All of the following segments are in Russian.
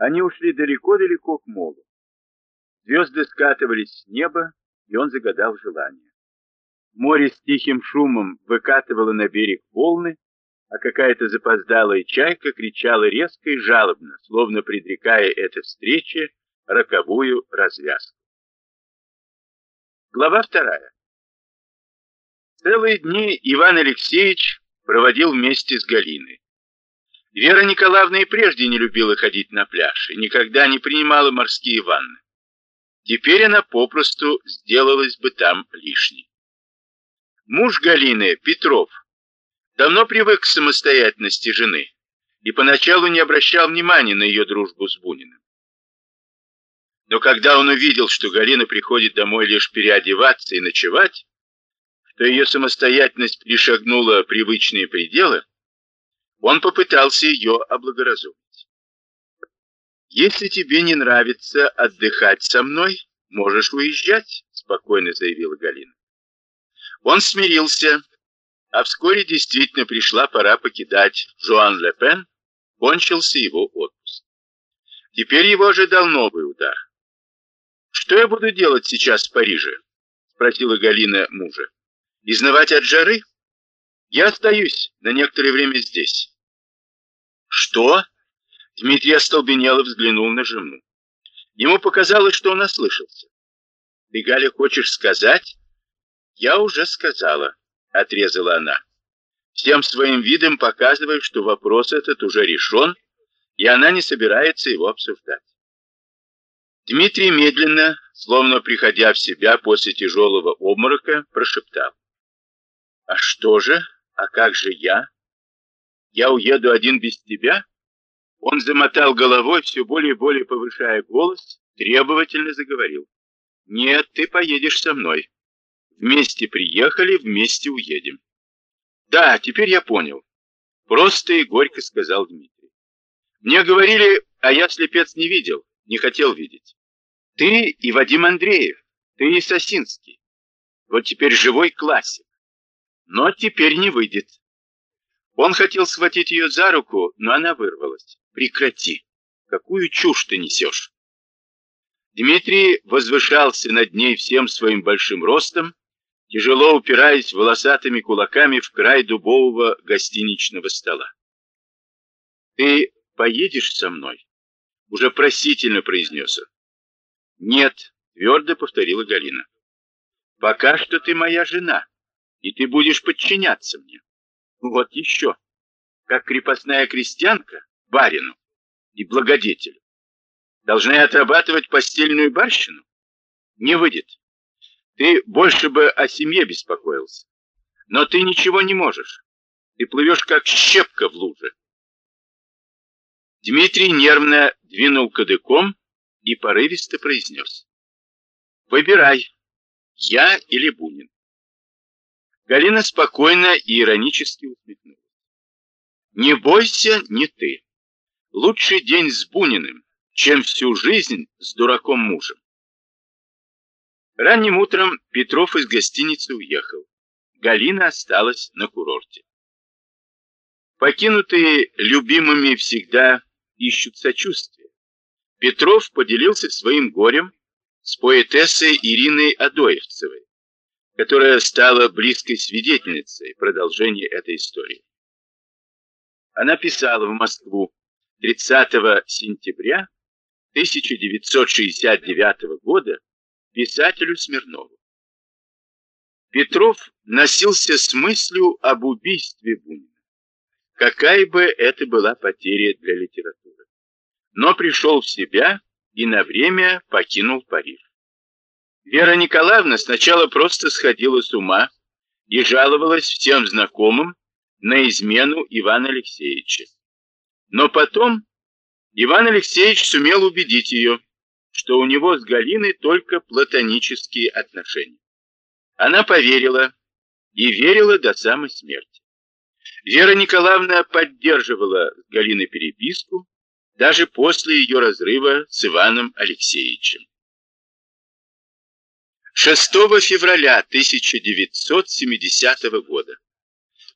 Они ушли далеко-далеко к молу. Звезды скатывались с неба, и он загадал желание. Море с тихим шумом выкатывало на берег волны, а какая-то запоздалая чайка кричала резко и жалобно, словно предрекая этой встрече роковую развязку. Глава вторая. Целые дни Иван Алексеевич проводил вместе с Галиной. Вера Николаевна и прежде не любила ходить на пляж и никогда не принимала морские ванны. Теперь она попросту сделалась бы там лишней. Муж Галины, Петров, давно привык к самостоятельности жены и поначалу не обращал внимания на ее дружбу с Буниным. Но когда он увидел, что Галина приходит домой лишь переодеваться и ночевать, что ее самостоятельность перешагнула привычные пределы, он попытался ее облагоразумить. «Если тебе не нравится отдыхать со мной, можешь уезжать», — спокойно заявила Галина. Он смирился, а вскоре действительно пришла пора покидать Жуан Ле Пен, кончился его отпуск. Теперь его ожидал новый удар. «Что я буду делать сейчас в Париже?» — спросила Галина мужа. «Изнывать от жары? Я остаюсь на некоторое время здесь». «Что?» — Дмитрий остолбенело взглянул на жену. Ему показалось, что он ослышался. «Ты, Галя, хочешь сказать?» «Я уже сказала», — отрезала она. Всем своим видом показывая, что вопрос этот уже решен, и она не собирается его обсуждать. Дмитрий медленно, словно приходя в себя после тяжелого обморока, прошептал. «А что же? А как же я? Я уеду один без тебя?» Он замотал головой, все более и более повышая голос, требовательно заговорил. «Нет, ты поедешь со мной. Вместе приехали, вместе уедем». «Да, теперь я понял», — просто и горько сказал Дмитрий. «Мне говорили, а я слепец не видел, не хотел видеть. Ты и Вадим Андреев, ты и Сосинский. Вот теперь живой классик. Но теперь не выйдет. Он хотел схватить ее за руку, но она вырвалась. Прекрати. Какую чушь ты несешь? Дмитрий возвышался над ней всем своим большим ростом, тяжело упираясь волосатыми кулаками в край дубового гостиничного стола. «Ты поедешь со мной?» Уже просительно произнес он. «Нет», — твердо повторила Галина. «Пока что ты моя жена, и ты будешь подчиняться мне. Вот еще, как крепостная крестьянка, барину и благодетелю. Должны отрабатывать постельную барщину? Не выйдет. Ты больше бы о семье беспокоился. Но ты ничего не можешь. Ты плывешь, как щепка в луже. Дмитрий нервно двинул кадыком, и порывисто произнес. «Выбирай, я или Бунин». Галина спокойно и иронически усмехнулась. «Не бойся, не ты. Лучший день с Буниным, чем всю жизнь с дураком мужем». Ранним утром Петров из гостиницы уехал. Галина осталась на курорте. Покинутые любимыми всегда ищут сочувствия. Петров поделился своим горем с поэтессой Ириной Адоевцевой, которая стала близкой свидетельницей продолжения этой истории. Она писала в Москву 30 сентября 1969 года писателю Смирнову. Петров носился с мыслью об убийстве Бунина, какая бы это была потеря для литературы но пришел в себя и на время покинул Париж. Вера Николаевна сначала просто сходила с ума и жаловалась всем знакомым на измену Ивана Алексеевича. Но потом Иван Алексеевич сумел убедить ее, что у него с Галиной только платонические отношения. Она поверила и верила до самой смерти. Вера Николаевна поддерживала с Галиной переписку, даже после ее разрыва с Иваном Алексеевичем. 6 февраля 1970 года,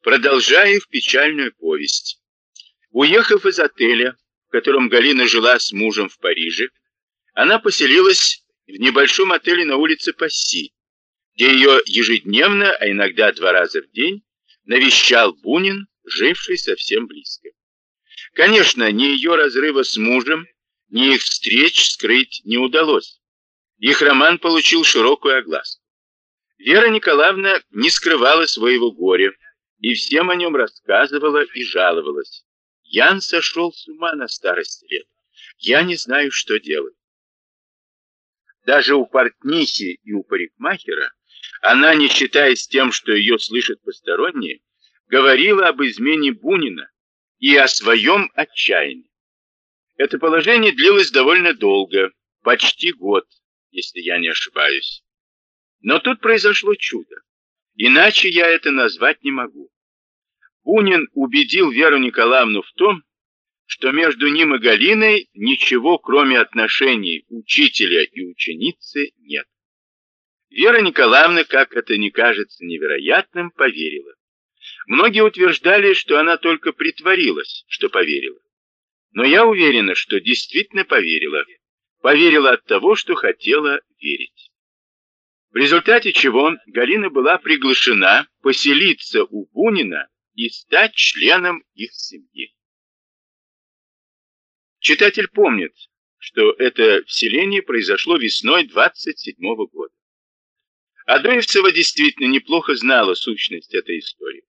продолжая их печальную повесть, уехав из отеля, котором Галина жила с мужем в Париже, она поселилась в небольшом отеле на улице Пасси, где ее ежедневно, а иногда два раза в день, навещал Бунин, живший совсем близко. Конечно, ни ее разрыва с мужем, ни их встреч скрыть не удалось. Их роман получил широкую огласку. Вера Николаевна не скрывала своего горя и всем о нем рассказывала и жаловалась. Ян сошел с ума на старости лет. Я не знаю, что делать. Даже у портнихи и у парикмахера она, не считаясь тем, что ее слышат посторонние, говорила об измене Бунина и о своем отчаянии. Это положение длилось довольно долго, почти год, если я не ошибаюсь. Но тут произошло чудо. Иначе я это назвать не могу. Бунин убедил Веру Николаевну в том, что между ним и Галиной ничего, кроме отношений учителя и ученицы, нет. Вера Николаевна, как это не кажется невероятным, поверила. Многие утверждали, что она только притворилась, что поверила. Но я уверена, что действительно поверила. Поверила от того, что хотела верить. В результате чего Галина была приглашена поселиться у Бунина и стать членом их семьи. Читатель помнит, что это вселение произошло весной 27 -го года. Адоевцева действительно неплохо знала сущность этой истории.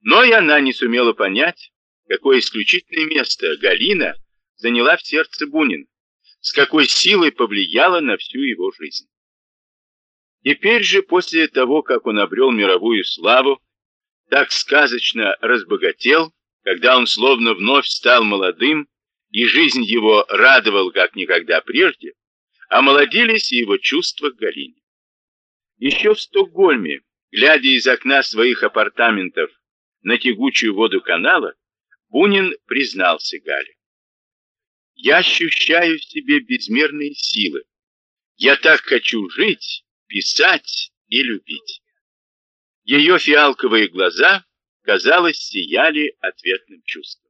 Но и она не сумела понять, какое исключительное место Галина заняла в сердце Бунина, с какой силой повлияла на всю его жизнь. Теперь же, после того, как он обрел мировую славу, так сказочно разбогател, когда он словно вновь стал молодым, и жизнь его радовала как никогда прежде, омолодились и его чувства к Галине. Еще в Стокгольме, глядя из окна своих апартаментов на тягучую воду канала, Бунин признался Гале. «Я ощущаю в себе безмерные силы. Я так хочу жить, писать и любить». Ее фиалковые глаза, казалось, сияли ответным чувством.